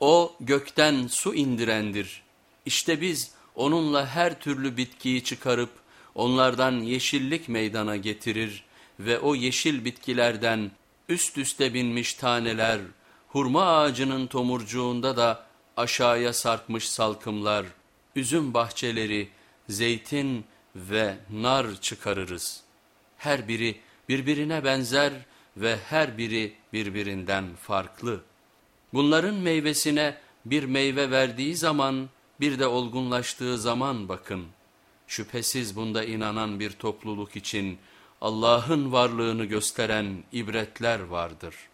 O gökten su indirendir. İşte biz onunla her türlü bitkiyi çıkarıp onlardan yeşillik meydana getirir ve o yeşil bitkilerden üst üste binmiş taneler, hurma ağacının tomurcuğunda da aşağıya sarkmış salkımlar, üzüm bahçeleri, zeytin ve nar çıkarırız. Her biri birbirine benzer ve her biri birbirinden farklı. Bunların meyvesine bir meyve verdiği zaman bir de olgunlaştığı zaman bakın. Şüphesiz bunda inanan bir topluluk için Allah'ın varlığını gösteren ibretler vardır.''